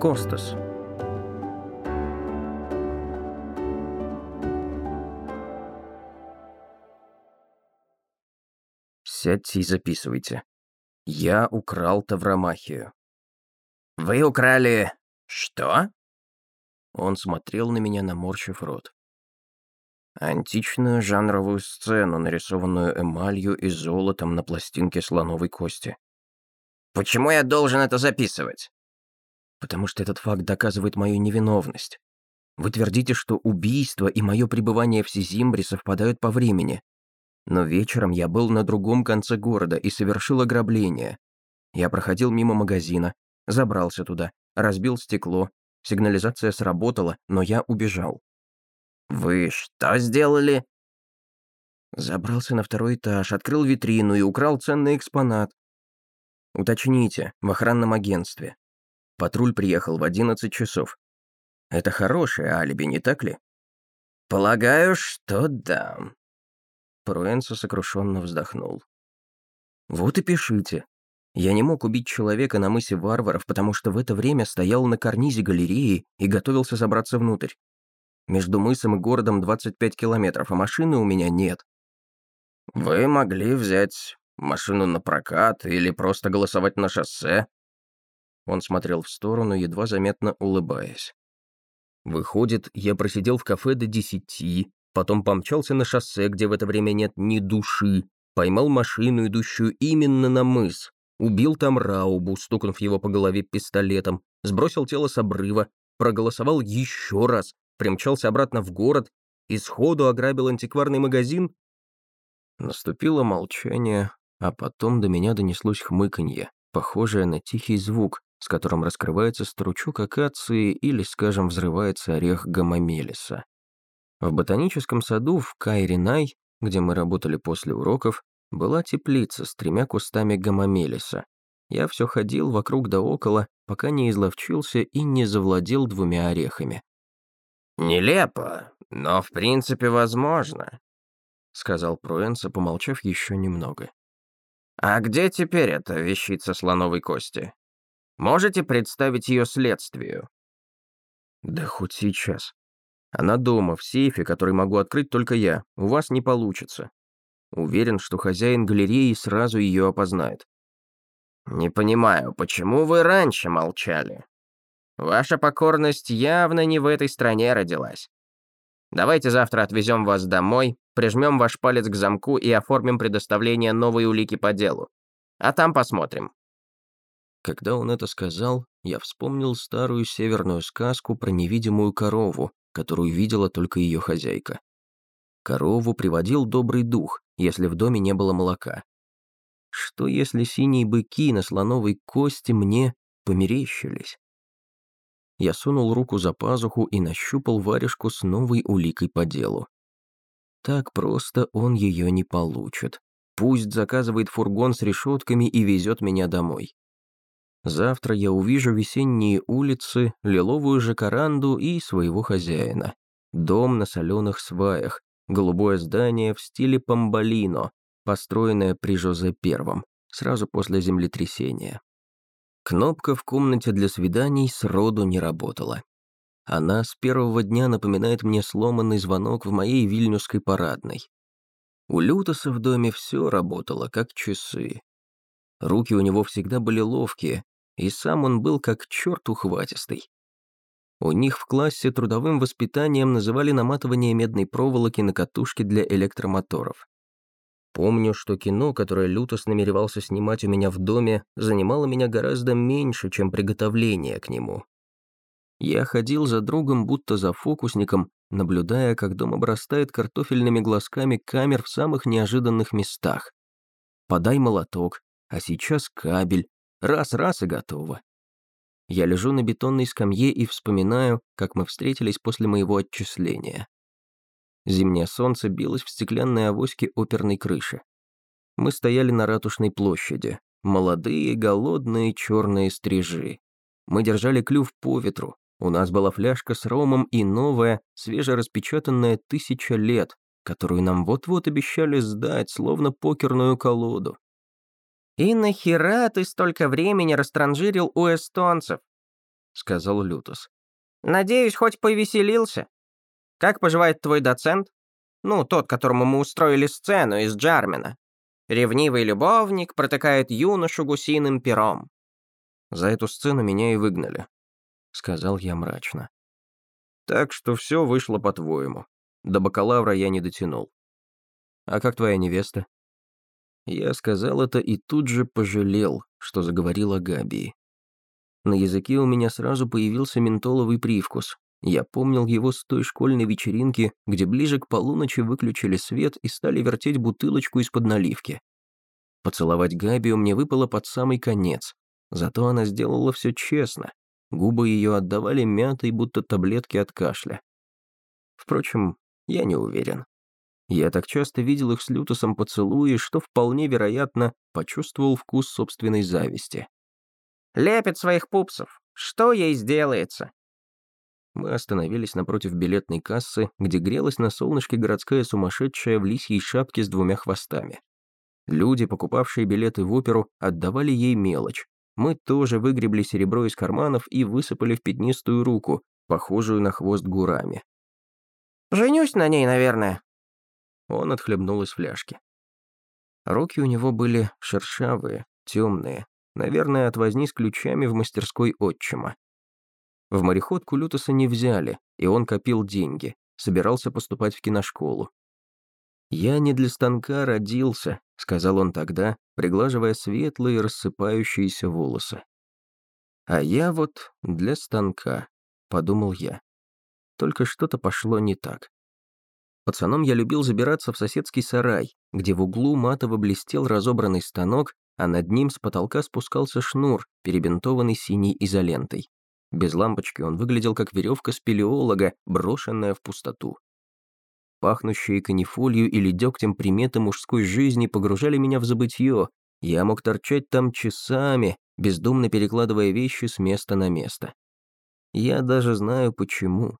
Костас. Сядьте и записывайте. Я украл Тавромахию. «Вы украли... что?» Он смотрел на меня, наморщив рот. Античную жанровую сцену, нарисованную эмалью и золотом на пластинке слоновой кости. «Почему я должен это записывать?» «Потому что этот факт доказывает мою невиновность. Вы твердите, что убийство и мое пребывание в Сизимбре совпадают по времени. Но вечером я был на другом конце города и совершил ограбление. Я проходил мимо магазина, забрался туда, разбил стекло, сигнализация сработала, но я убежал. «Вы что сделали?» Забрался на второй этаж, открыл витрину и украл ценный экспонат. Уточните, в охранном агентстве. Патруль приехал в 11 часов. Это хорошее алиби, не так ли? Полагаю, что да. Пруэнсо сокрушенно вздохнул. Вот и пишите. Я не мог убить человека на мысе варваров, потому что в это время стоял на карнизе галереи и готовился забраться внутрь. Между мысом и городом 25 километров, а машины у меня нет. Вы могли взять машину на прокат или просто голосовать на шоссе. Он смотрел в сторону, едва заметно улыбаясь. Выходит, я просидел в кафе до десяти, потом помчался на шоссе, где в это время нет ни души, поймал машину, идущую именно на мыс, убил там Раубу, стукнув его по голове пистолетом, сбросил тело с обрыва, проголосовал еще раз, примчался обратно в город и сходу ограбил антикварный магазин? Наступило молчание, а потом до меня донеслось хмыканье, похожее на тихий звук, с которым раскрывается стручок акации или, скажем, взрывается орех гамамелиса. В ботаническом саду в Кайринай, где мы работали после уроков, была теплица с тремя кустами гамамелиса. Я все ходил вокруг да около, пока не изловчился и не завладел двумя орехами. «Нелепо, но в принципе возможно», — сказал Пруэнса, помолчав еще немного. «А где теперь эта вещица слоновой кости? Можете представить ее следствию?» «Да хоть сейчас. Она дома, в сейфе, который могу открыть только я. У вас не получится. Уверен, что хозяин галереи сразу ее опознает». «Не понимаю, почему вы раньше молчали?» Ваша покорность явно не в этой стране родилась. Давайте завтра отвезем вас домой, прижмем ваш палец к замку и оформим предоставление новой улики по делу. А там посмотрим». Когда он это сказал, я вспомнил старую северную сказку про невидимую корову, которую видела только ее хозяйка. Корову приводил добрый дух, если в доме не было молока. Что если синие быки на слоновой кости мне померещились? Я сунул руку за пазуху и нащупал варежку с новой уликой по делу. Так просто он ее не получит. Пусть заказывает фургон с решетками и везет меня домой. Завтра я увижу весенние улицы, лиловую жакаранду и своего хозяина. Дом на соленых сваях, голубое здание в стиле Памбалино, построенное при Жозе Первом, сразу после землетрясения. Кнопка в комнате для свиданий сроду не работала. Она с первого дня напоминает мне сломанный звонок в моей вильнюсской парадной. У Лютоса в доме все работало, как часы. Руки у него всегда были ловкие, и сам он был как черт ухватистый. У них в классе трудовым воспитанием называли наматывание медной проволоки на катушки для электромоторов. Помню, что кино, которое Лютос намеревался снимать у меня в доме, занимало меня гораздо меньше, чем приготовление к нему. Я ходил за другом, будто за фокусником, наблюдая, как дом обрастает картофельными глазками камер в самых неожиданных местах. Подай молоток, а сейчас кабель, раз-раз и готово. Я лежу на бетонной скамье и вспоминаю, как мы встретились после моего отчисления. Зимнее солнце билось в стеклянной авоське оперной крыши. Мы стояли на ратушной площади. Молодые, голодные, черные стрижи. Мы держали клюв по ветру. У нас была фляжка с ромом и новая, свежераспечатанная тысяча лет, которую нам вот-вот обещали сдать, словно покерную колоду. «И нахера ты столько времени растранжирил у эстонцев?» сказал Лютос. «Надеюсь, хоть повеселился. Как поживает твой доцент? Ну, тот, которому мы устроили сцену из Джармина. Ревнивый любовник протыкает юношу гусиным пером». «За эту сцену меня и выгнали», — сказал я мрачно. «Так что все вышло по-твоему. До бакалавра я не дотянул. А как твоя невеста?» Я сказал это и тут же пожалел, что заговорил о Габии. На языке у меня сразу появился ментоловый привкус. Я помнил его с той школьной вечеринки, где ближе к полуночи выключили свет и стали вертеть бутылочку из-под наливки. Поцеловать Габию мне выпало под самый конец. Зато она сделала все честно. Губы ее отдавали мятой, будто таблетки от кашля. Впрочем, я не уверен. Я так часто видел их с Лютосом поцелуи, что вполне вероятно почувствовал вкус собственной зависти. «Лепит своих пупсов. Что ей сделается?» Мы остановились напротив билетной кассы, где грелась на солнышке городская сумасшедшая в лисьей шапке с двумя хвостами. Люди, покупавшие билеты в оперу, отдавали ей мелочь. Мы тоже выгребли серебро из карманов и высыпали в пятнистую руку, похожую на хвост гурами. «Женюсь на ней, наверное», он отхлебнул из фляжки. Руки у него были шершавые, темные, наверное, от возни с ключами в мастерской отчима. В мореходку Лютоса не взяли, и он копил деньги, собирался поступать в киношколу. «Я не для станка родился», — сказал он тогда, приглаживая светлые рассыпающиеся волосы. «А я вот для станка», — подумал я. Только что-то пошло не так. Пацаном я любил забираться в соседский сарай, где в углу матово блестел разобранный станок, а над ним с потолка спускался шнур, перебинтованный синей изолентой. Без лампочки он выглядел как веревка спелеолога, брошенная в пустоту. Пахнущие канифолью или дегтем приметы мужской жизни погружали меня в забытье. Я мог торчать там часами, бездумно перекладывая вещи с места на место. Я даже знаю почему.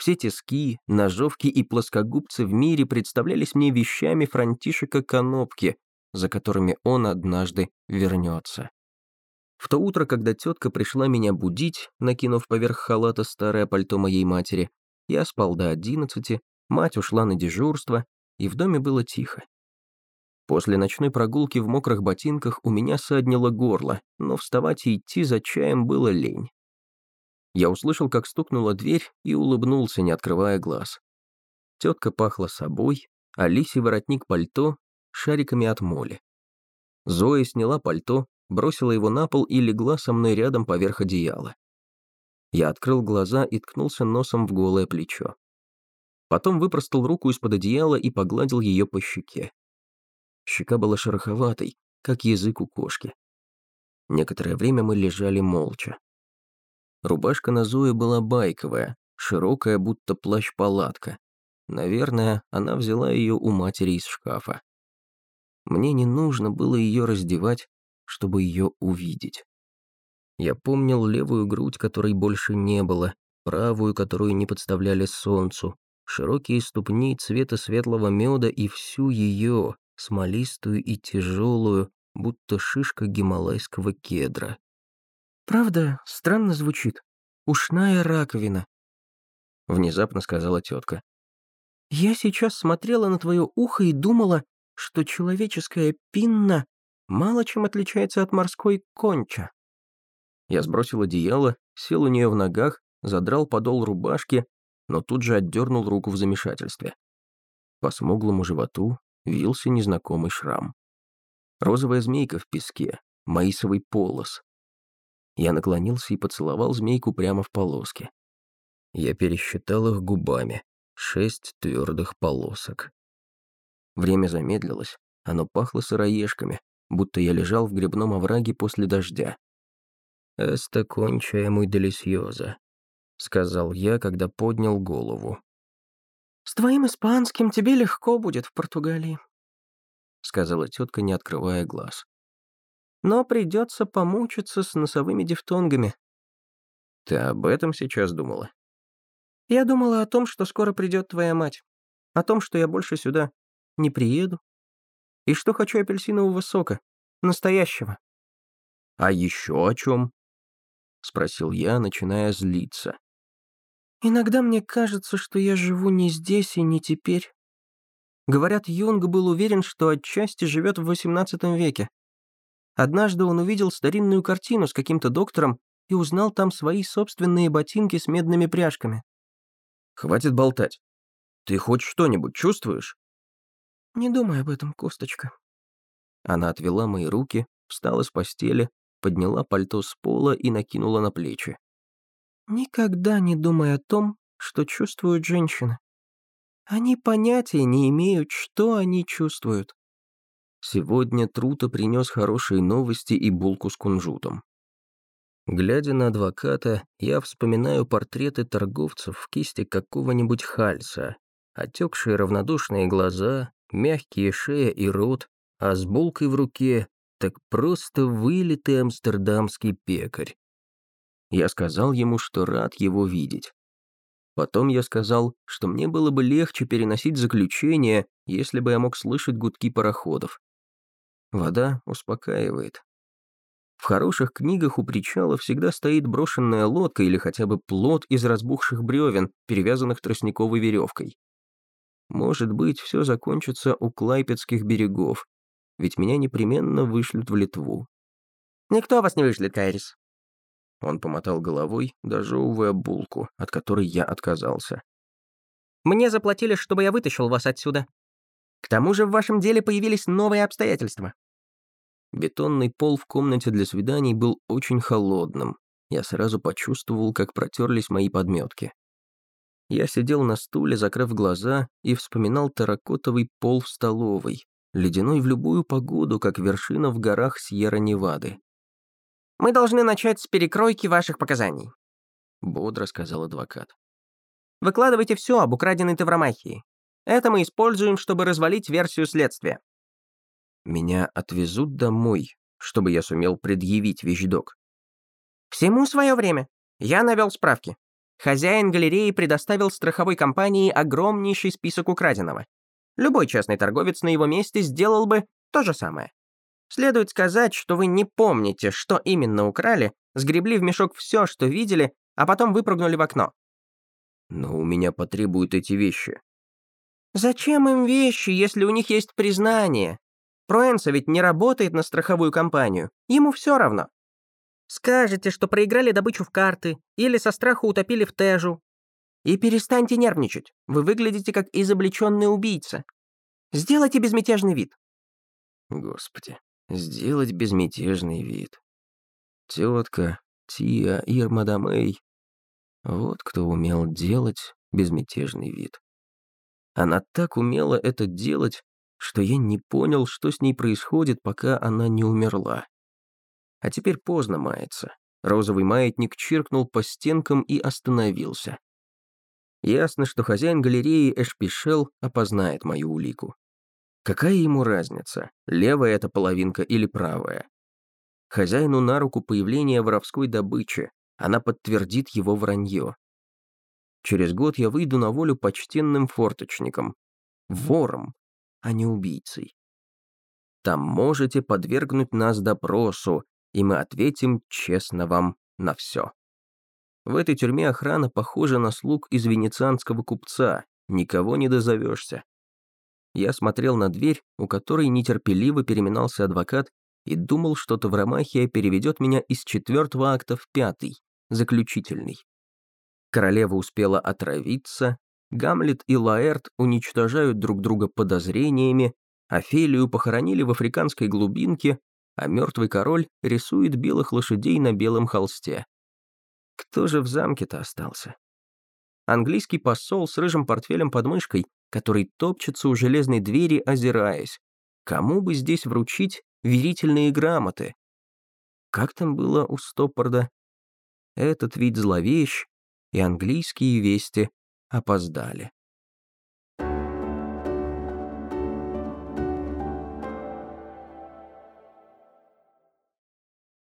Все тиски, ножовки и плоскогубцы в мире представлялись мне вещами Франтишека Конопки, за которыми он однажды вернется. В то утро, когда тетка пришла меня будить, накинув поверх халата старое пальто моей матери, я спал до одиннадцати, мать ушла на дежурство, и в доме было тихо. После ночной прогулки в мокрых ботинках у меня саднило горло, но вставать и идти за чаем было лень. Я услышал, как стукнула дверь и улыбнулся, не открывая глаз. Тетка пахла собой, а лисий воротник пальто шариками от моли. Зоя сняла пальто, бросила его на пол и легла со мной рядом поверх одеяла. Я открыл глаза и ткнулся носом в голое плечо. Потом выпростал руку из-под одеяла и погладил ее по щеке. Щека была шероховатой, как язык у кошки. Некоторое время мы лежали молча. Рубашка на Зое была байковая, широкая, будто плащ-палатка. Наверное, она взяла ее у матери из шкафа. Мне не нужно было ее раздевать, чтобы ее увидеть. Я помнил левую грудь, которой больше не было, правую, которую не подставляли солнцу, широкие ступни цвета светлого меда и всю ее, смолистую и тяжелую, будто шишка гималайского кедра. «Правда, странно звучит. Ушная раковина», — внезапно сказала тетка. «Я сейчас смотрела на твое ухо и думала, что человеческая пинна мало чем отличается от морской конча». Я сбросил одеяло, сел у нее в ногах, задрал подол рубашки, но тут же отдернул руку в замешательстве. По смуглому животу вился незнакомый шрам. Розовая змейка в песке, маисовый полос, я наклонился и поцеловал змейку прямо в полоске. Я пересчитал их губами. Шесть твердых полосок. Время замедлилось. Оно пахло сыроежками, будто я лежал в грибном овраге после дождя. «Эста кончая мой делисьоза», — сказал я, когда поднял голову. «С твоим испанским тебе легко будет в Португалии», — сказала тетка, не открывая глаз но придется помучиться с носовыми дифтонгами». «Ты об этом сейчас думала?» «Я думала о том, что скоро придет твоя мать, о том, что я больше сюда не приеду, и что хочу апельсинового сока, настоящего». «А еще о чем?» — спросил я, начиная злиться. «Иногда мне кажется, что я живу не здесь и не теперь. Говорят, Юнг был уверен, что отчасти живет в XVIII веке. Однажды он увидел старинную картину с каким-то доктором и узнал там свои собственные ботинки с медными пряжками. «Хватит болтать. Ты хоть что-нибудь чувствуешь?» «Не думай об этом, Косточка». Она отвела мои руки, встала с постели, подняла пальто с пола и накинула на плечи. «Никогда не думай о том, что чувствуют женщины. Они понятия не имеют, что они чувствуют. Сегодня Трута принес хорошие новости и булку с кунжутом. Глядя на адвоката, я вспоминаю портреты торговцев в кисти какого-нибудь хальса, отекшие равнодушные глаза, мягкие шея и рот, а с булкой в руке так просто вылитый амстердамский пекарь. Я сказал ему, что рад его видеть. Потом я сказал, что мне было бы легче переносить заключение, если бы я мог слышать гудки пароходов. Вода успокаивает. В хороших книгах у причала всегда стоит брошенная лодка или хотя бы плот из разбухших бревен, перевязанных тростниковой веревкой. Может быть, все закончится у Клайпецких берегов, ведь меня непременно вышлют в Литву. «Никто вас не вышлет, Кайрис». Он помотал головой, дожевывая булку, от которой я отказался. «Мне заплатили, чтобы я вытащил вас отсюда. К тому же в вашем деле появились новые обстоятельства. Бетонный пол в комнате для свиданий был очень холодным. Я сразу почувствовал, как протерлись мои подметки. Я сидел на стуле, закрыв глаза, и вспоминал терракотовый пол в столовой, ледяной в любую погоду, как вершина в горах Сьерра-Невады. «Мы должны начать с перекройки ваших показаний», — бодро сказал адвокат. «Выкладывайте все об украденной Тавромахии. Это мы используем, чтобы развалить версию следствия. Меня отвезут домой, чтобы я сумел предъявить вещдок. Всему свое время. Я навел справки. Хозяин галереи предоставил страховой компании огромнейший список украденного. Любой частный торговец на его месте сделал бы то же самое. Следует сказать, что вы не помните, что именно украли, сгребли в мешок все, что видели, а потом выпрыгнули в окно. Но у меня потребуют эти вещи. Зачем им вещи, если у них есть признание? Проэнса ведь не работает на страховую компанию. Ему все равно. Скажете, что проиграли добычу в карты или со страху утопили в Тежу. И перестаньте нервничать. Вы выглядите как изобличенный убийца. Сделайте безмятежный вид. Господи, сделать безмятежный вид. Тетка, Тия, Ирма Дамей. Вот кто умел делать безмятежный вид. Она так умела это делать, что я не понял, что с ней происходит, пока она не умерла. А теперь поздно мается. Розовый маятник чиркнул по стенкам и остановился. Ясно, что хозяин галереи Эшпишел опознает мою улику. Какая ему разница, левая это половинка или правая? Хозяину на руку появление воровской добычи, она подтвердит его вранье. Через год я выйду на волю почтенным форточником. Вором, а не убийцей. Там можете подвергнуть нас допросу, и мы ответим честно вам на все. В этой тюрьме охрана похожа на слуг из венецианского купца, никого не дозовешься. Я смотрел на дверь, у которой нетерпеливо переминался адвокат, и думал, что Тавромахия переведет меня из четвертого акта в пятый, заключительный. Королева успела отравиться, Гамлет и Лаэрт уничтожают друг друга подозрениями, Офелию похоронили в африканской глубинке, а мертвый король рисует белых лошадей на белом холсте. Кто же в замке-то остался? Английский посол с рыжим портфелем под мышкой, который топчется у железной двери, озираясь. Кому бы здесь вручить верительные грамоты? Как там было у Стоппорда? Этот вид зловещ, и английские вести опоздали.